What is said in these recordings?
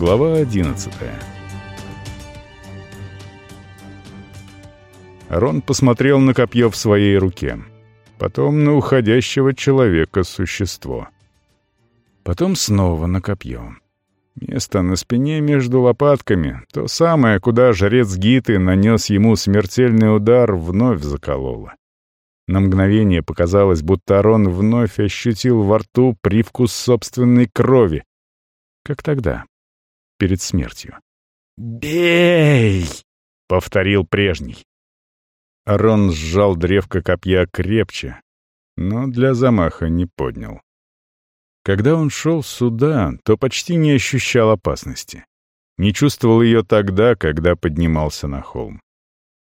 Глава 11 Рон посмотрел на копье в своей руке. Потом на уходящего человека существо. Потом снова на копье. Место на спине между лопатками, то самое, куда жрец Гиты нанес ему смертельный удар, вновь закололо. На мгновение показалось, будто Арон вновь ощутил во рту привкус собственной крови. Как тогда, перед смертью. «Бей!» — повторил прежний. Арон сжал древко копья крепче, но для замаха не поднял. Когда он шел сюда, то почти не ощущал опасности. Не чувствовал ее тогда, когда поднимался на холм.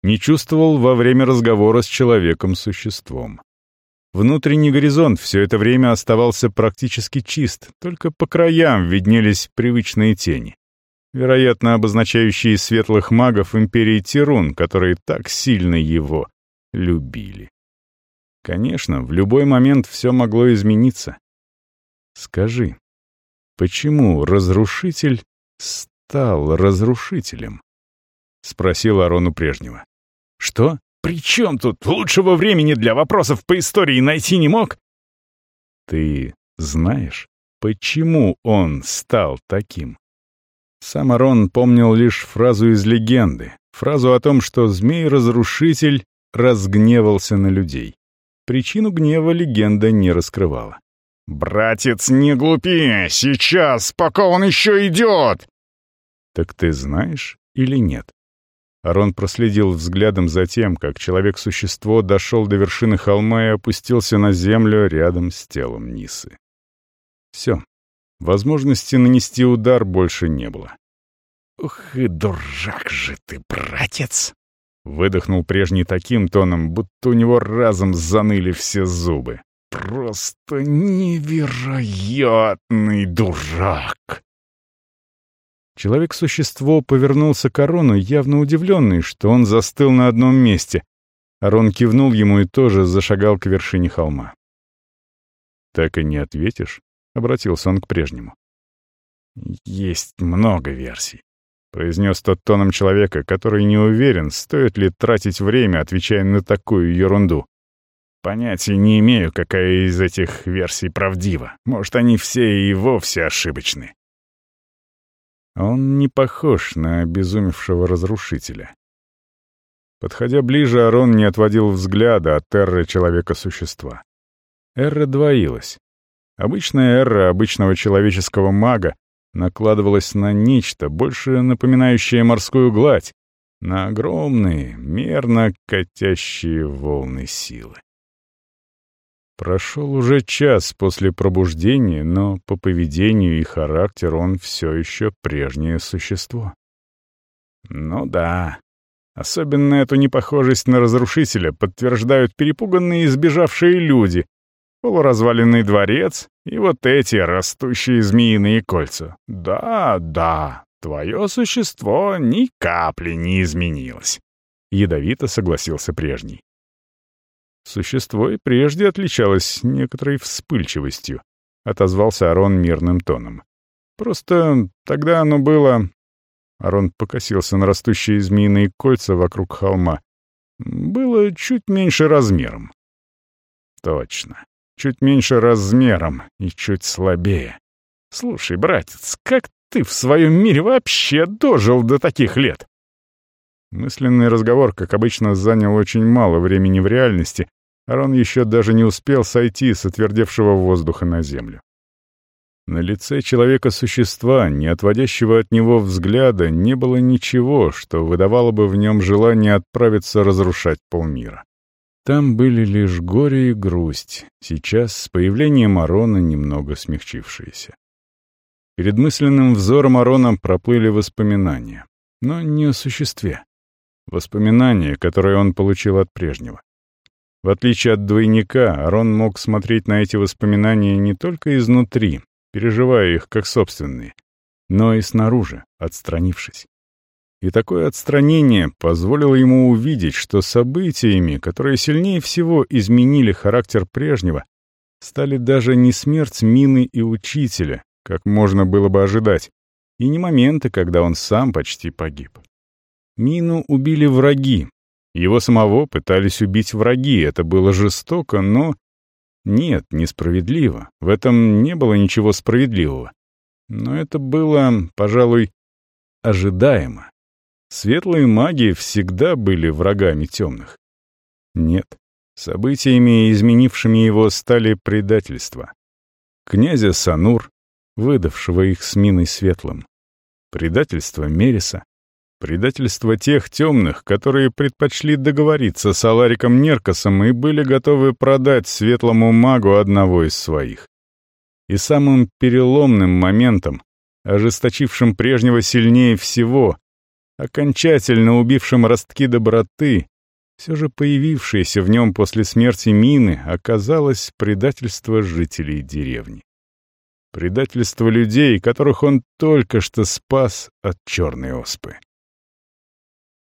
Не чувствовал во время разговора с человеком-существом. Внутренний горизонт все это время оставался практически чист, только по краям виднелись привычные тени вероятно, обозначающие светлых магов империи Тирун, которые так сильно его любили. Конечно, в любой момент все могло измениться. Скажи, почему разрушитель стал разрушителем? Спросил Арону прежнего. Что? При чем тут? Лучшего времени для вопросов по истории найти не мог? Ты знаешь, почему он стал таким? Сам Арон помнил лишь фразу из легенды, фразу о том, что змей-разрушитель разгневался на людей. Причину гнева легенда не раскрывала. «Братец, не глупи! Сейчас, пока он еще идет!» «Так ты знаешь или нет?» Арон проследил взглядом за тем, как человек-существо дошел до вершины холма и опустился на землю рядом с телом Нисы. Все, Возможности нанести удар больше не было. «Ух и дурак же ты, братец!» Выдохнул прежний таким тоном, будто у него разом заныли все зубы. «Просто невероятный дурак!» Человек-существо повернулся к Арону, явно удивленный, что он застыл на одном месте. Арон кивнул ему и тоже зашагал к вершине холма. «Так и не ответишь?» Обратился он к прежнему. «Есть много версий», — произнес тот тоном человека, который не уверен, стоит ли тратить время, отвечая на такую ерунду. «Понятия не имею, какая из этих версий правдива. Может, они все и вовсе ошибочны». Он не похож на обезумевшего разрушителя. Подходя ближе, Арон не отводил взгляда от эрры человека-существа. Эра двоилась. Обычная эра обычного человеческого мага накладывалась на нечто, больше напоминающее морскую гладь, на огромные, мерно катящие волны силы. Прошел уже час после пробуждения, но по поведению и характеру он все еще прежнее существо. Ну да, особенно эту непохожесть на разрушителя подтверждают перепуганные и сбежавшие люди, полуразваленный дворец и вот эти растущие змеиные кольца. Да, да, твое существо ни капли не изменилось. Ядовито согласился прежний. Существо и прежде отличалось некоторой вспыльчивостью, отозвался Арон мирным тоном. Просто тогда оно было... Арон покосился на растущие змеиные кольца вокруг холма. Было чуть меньше размером. Точно чуть меньше размером и чуть слабее. Слушай, братец, как ты в своем мире вообще дожил до таких лет? Мысленный разговор, как обычно, занял очень мало времени в реальности, Арон еще даже не успел сойти с отвердевшего воздуха на землю. На лице человека-существа, не отводящего от него взгляда, не было ничего, что выдавало бы в нем желание отправиться разрушать полмира. Там были лишь горе и грусть, сейчас с появлением Арона немного смягчившиеся. Перед мысленным взором Арона проплыли воспоминания, но не о существе. Воспоминания, которые он получил от прежнего. В отличие от двойника, Арон мог смотреть на эти воспоминания не только изнутри, переживая их как собственные, но и снаружи, отстранившись. И такое отстранение позволило ему увидеть, что событиями, которые сильнее всего изменили характер прежнего, стали даже не смерть Мины и Учителя, как можно было бы ожидать, и не моменты, когда он сам почти погиб. Мину убили враги. Его самого пытались убить враги. Это было жестоко, но... Нет, несправедливо. В этом не было ничего справедливого. Но это было, пожалуй, ожидаемо. Светлые маги всегда были врагами темных. Нет, событиями, изменившими его, стали предательства. Князя Санур, выдавшего их с Миной Светлым. Предательство Мериса. Предательство тех темных, которые предпочли договориться с Алариком Неркосом и были готовы продать светлому магу одного из своих. И самым переломным моментом, ожесточившим прежнего сильнее всего, окончательно убившим ростки доброты, все же появившееся в нем после смерти Мины, оказалось предательство жителей деревни. Предательство людей, которых он только что спас от черной оспы.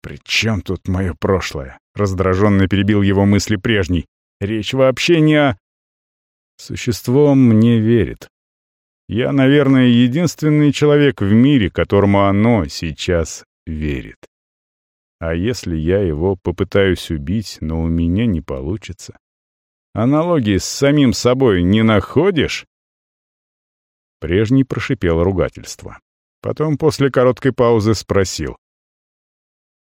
«При чем тут мое прошлое?» — раздраженно перебил его мысли прежний. «Речь вообще не о...» Существо мне верит. Я, наверное, единственный человек в мире, которому оно сейчас верит. А если я его попытаюсь убить, но у меня не получится? Аналогии с самим собой не находишь? Прежний прошипел ругательство. Потом после короткой паузы спросил.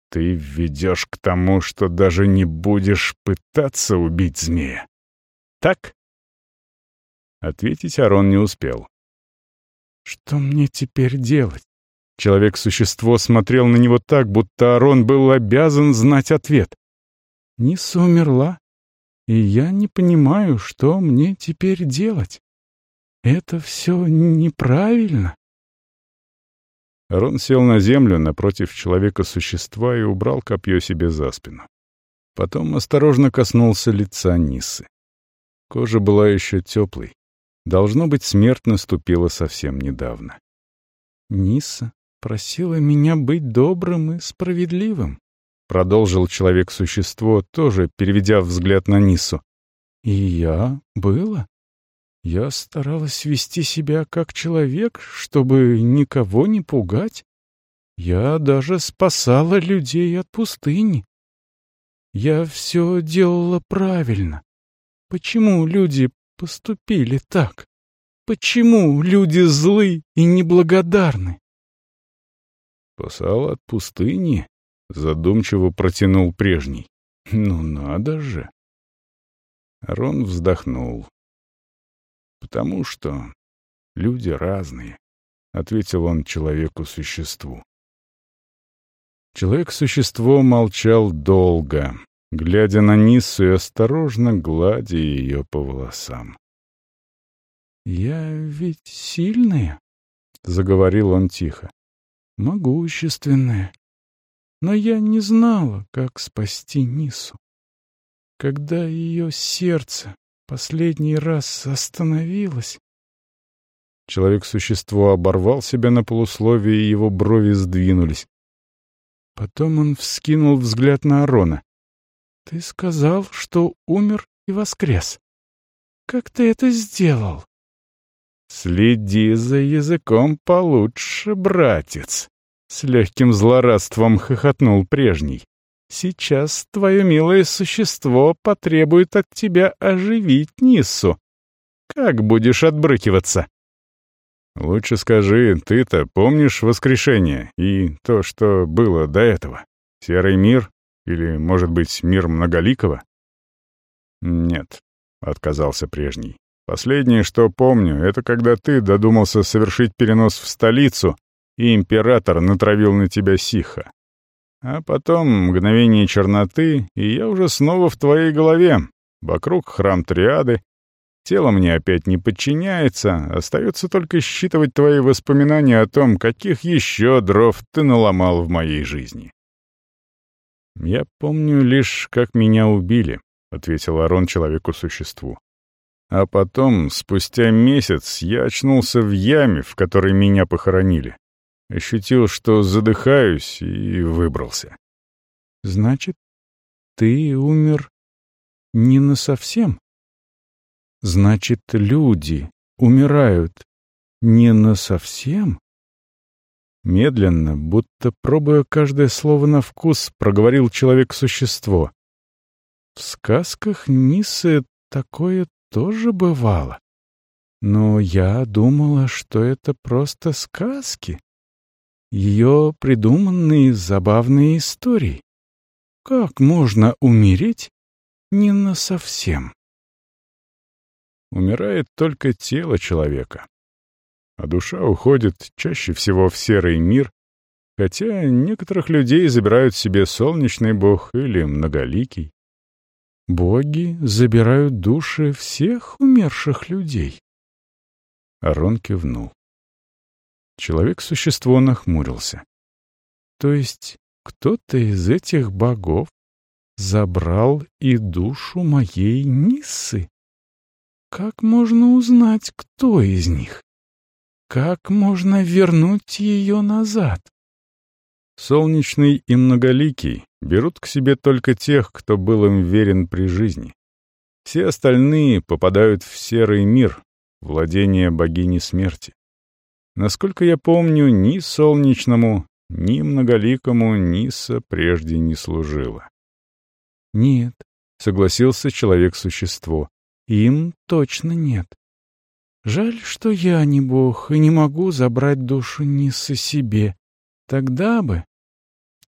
«Ты ведешь к тому, что даже не будешь пытаться убить змея. Так?» Ответить Арон не успел. «Что мне теперь делать?» Человек-существо смотрел на него так, будто Арон был обязан знать ответ. Ниса умерла, и я не понимаю, что мне теперь делать. Это все неправильно. Арон сел на землю напротив человека-существа и убрал копье себе за спину. Потом осторожно коснулся лица Нисы. Кожа была еще теплой. Должно быть, смерть наступила совсем недавно. Ниса просила меня быть добрым и справедливым», — продолжил человек-существо, тоже переведя взгляд на Нису. «И я было. Я старалась вести себя как человек, чтобы никого не пугать. Я даже спасала людей от пустыни. Я все делала правильно. Почему люди поступили так? Почему люди злы и неблагодарны? Спасал от пустыни? Задумчиво протянул прежний. Ну надо же. Рон вздохнул. Потому что люди разные, ответил он человеку-существу. Человек-существо молчал долго, глядя на Ниссу и осторожно гладя ее по волосам. «Я ведь сильная», — заговорил он тихо могущественная. Но я не знала, как спасти Нису. Когда ее сердце последний раз остановилось... Человек-существо оборвал себя на полусловие, и его брови сдвинулись. Потом он вскинул взгляд на Арона. «Ты сказал, что умер и воскрес. Как ты это сделал?» «Следи за языком получше, братец!» С легким злорадством хохотнул прежний. «Сейчас твое милое существо потребует от тебя оживить Ниссу. Как будешь отбрыкиваться?» «Лучше скажи, ты-то помнишь воскрешение и то, что было до этого? Серый мир? Или, может быть, мир Многоликого?» «Нет», — отказался прежний. Последнее, что помню, это когда ты додумался совершить перенос в столицу, и император натравил на тебя сиха. А потом мгновение черноты, и я уже снова в твоей голове. Вокруг храм Триады. Тело мне опять не подчиняется, остается только считывать твои воспоминания о том, каких еще дров ты наломал в моей жизни. «Я помню лишь, как меня убили», — ответил Арон человеку-существу. А потом, спустя месяц, я очнулся в яме, в которой меня похоронили. Ощутил, что задыхаюсь, и выбрался. «Значит, ты умер не насовсем?» «Значит, люди умирают не насовсем?» Медленно, будто пробуя каждое слово на вкус, проговорил человек-существо. В сказках Нисы такое тоже бывало. Но я думала, что это просто сказки. Ее придуманные забавные истории. Как можно умереть не насовсем? Умирает только тело человека, а душа уходит чаще всего в серый мир, хотя некоторых людей забирают себе солнечный бог или многоликий. Боги забирают души всех умерших людей. Арон кивнул. Человек-существо нахмурился. То есть кто-то из этих богов забрал и душу моей Ниссы? Как можно узнать, кто из них? Как можно вернуть ее назад? Солнечный и многоликий берут к себе только тех, кто был им верен при жизни. Все остальные попадают в серый мир, владение богини смерти. Насколько я помню, ни солнечному, ни многоликому Ниса прежде не служила. «Нет», — согласился человек-существо, — «им точно нет. Жаль, что я не бог и не могу забрать душу Ниса себе. Тогда бы...»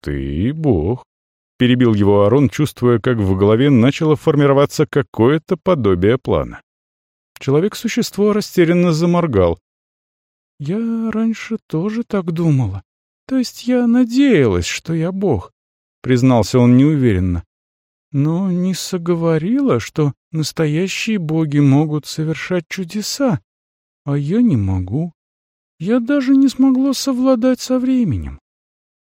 «Ты бог», — перебил его Арон, чувствуя, как в голове начало формироваться какое-то подобие плана. Человек-существо растерянно заморгал. «Я раньше тоже так думала. То есть я надеялась, что я бог», — признался он неуверенно. «Но не соговорила, что настоящие боги могут совершать чудеса, а я не могу. Я даже не смогла совладать со временем.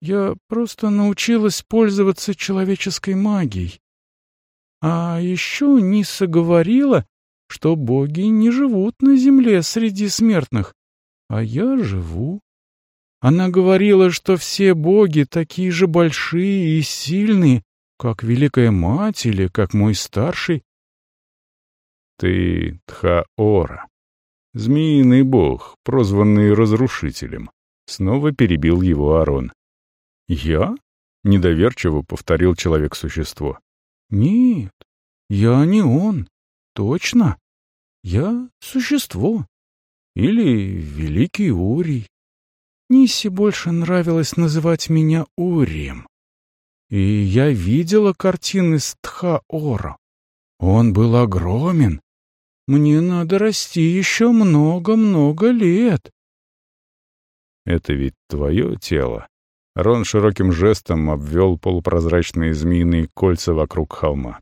Я просто научилась пользоваться человеческой магией. А еще Ниса говорила, что боги не живут на земле среди смертных, а я живу. Она говорила, что все боги такие же большие и сильные, как Великая Мать или как мой старший. Ты Тхаора, змеиный бог, прозванный Разрушителем. Снова перебил его Арон. «Я?» — недоверчиво повторил человек-существо. «Нет, я не он. Точно. Я — существо. Или великий Урий. Нисе больше нравилось называть меня Урием. И я видела картины с Тха-Ора. Он был огромен. Мне надо расти еще много-много лет. Это ведь твое тело. Рон широким жестом обвел полупрозрачные змеиные кольца вокруг холма.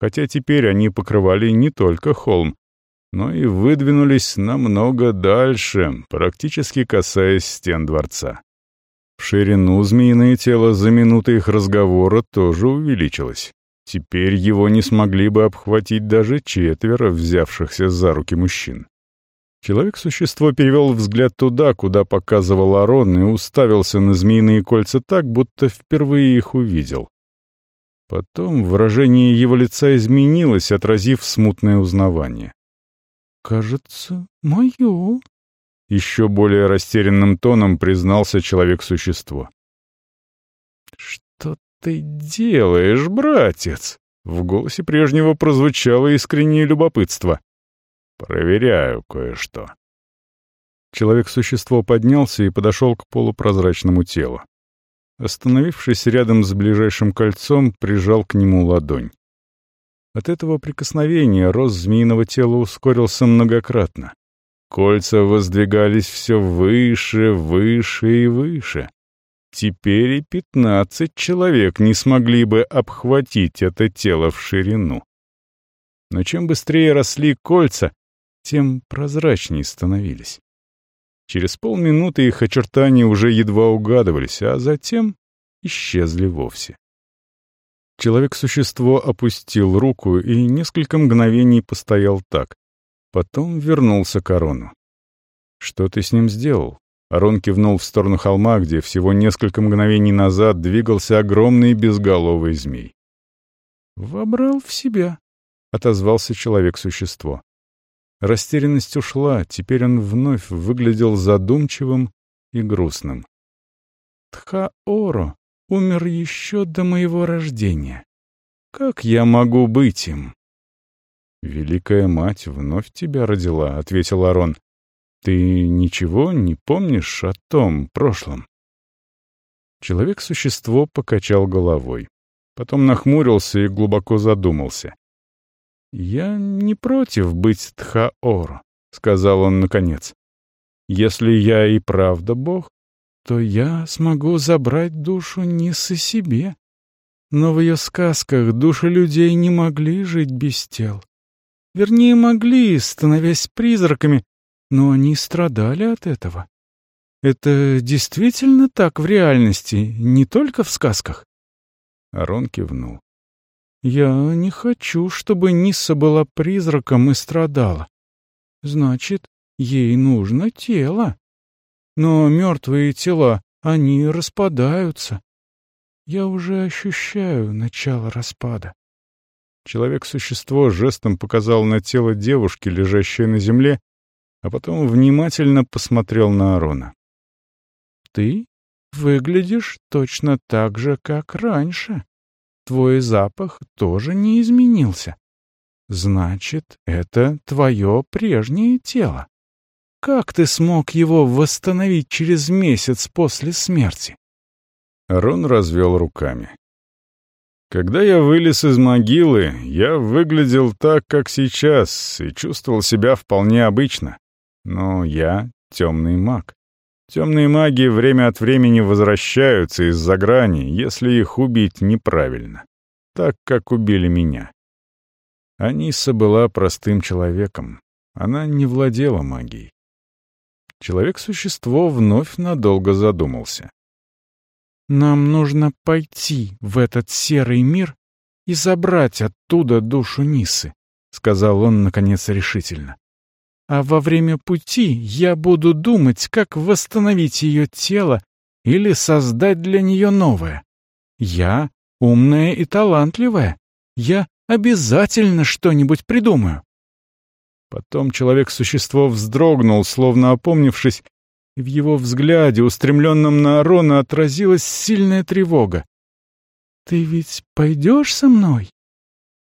Хотя теперь они покрывали не только холм, но и выдвинулись намного дальше, практически касаясь стен дворца. В ширину змеиное тело за минуты их разговора тоже увеличилось. Теперь его не смогли бы обхватить даже четверо взявшихся за руки мужчин. Человек-существо перевел взгляд туда, куда показывал Арон, и уставился на змеиные кольца так, будто впервые их увидел. Потом выражение его лица изменилось, отразив смутное узнавание кажется, мое», — еще более растерянным тоном признался человек-существо. «Что ты делаешь, братец?» В голосе прежнего прозвучало искреннее любопытство. «Проверяю кое-что». Человек-существо поднялся и подошел к полупрозрачному телу. Остановившись рядом с ближайшим кольцом, прижал к нему ладонь. От этого прикосновения рост змеиного тела ускорился многократно. Кольца воздвигались все выше, выше и выше. Теперь и пятнадцать человек не смогли бы обхватить это тело в ширину. Но чем быстрее росли кольца, тем прозрачнее становились. Через полминуты их очертания уже едва угадывались, а затем исчезли вовсе. Человек-существо опустил руку и несколько мгновений постоял так. Потом вернулся к Арону. «Что ты с ним сделал?» Арон кивнул в сторону холма, где всего несколько мгновений назад двигался огромный безголовый змей. «Вобрал в себя», — отозвался человек-существо. Растерянность ушла, теперь он вновь выглядел задумчивым и грустным. Тхаоро умер еще до моего рождения. Как я могу быть им?» «Великая мать вновь тебя родила», — ответил Арон. «Ты ничего не помнишь о том прошлом?» Человек-существо покачал головой. Потом нахмурился и глубоко задумался. «Я не против быть Тхаор», — сказал он наконец. «Если я и правда Бог, то я смогу забрать душу Нисы себе. Но в ее сказках души людей не могли жить без тел. Вернее, могли, становясь призраками, но они страдали от этого. Это действительно так в реальности, не только в сказках?» Арон кивнул. «Я не хочу, чтобы Нисса была призраком и страдала. Значит, ей нужно тело. Но мертвые тела, они распадаются. Я уже ощущаю начало распада. Человек-существо жестом показал на тело девушки, лежащее на земле, а потом внимательно посмотрел на Арона. «Ты выглядишь точно так же, как раньше. Твой запах тоже не изменился. Значит, это твое прежнее тело. Как ты смог его восстановить через месяц после смерти?» Арон развел руками. Когда я вылез из могилы, я выглядел так, как сейчас, и чувствовал себя вполне обычно. Но я темный маг. Темные маги время от времени возвращаются из-за грани, если их убить неправильно. Так, как убили меня. Аниса была простым человеком. Она не владела магией. Человек-существо вновь надолго задумался. Нам нужно пойти в этот серый мир и забрать оттуда душу Нисы, сказал он, наконец, решительно. А во время пути я буду думать, как восстановить ее тело или создать для нее новое. Я умная и талантливая. Я обязательно что-нибудь придумаю. Потом человек-существо вздрогнул, словно опомнившись, и в его взгляде, устремленном на Арона, отразилась сильная тревога. «Ты ведь пойдешь со мной?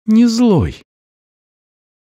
Не злой?»